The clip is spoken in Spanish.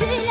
así.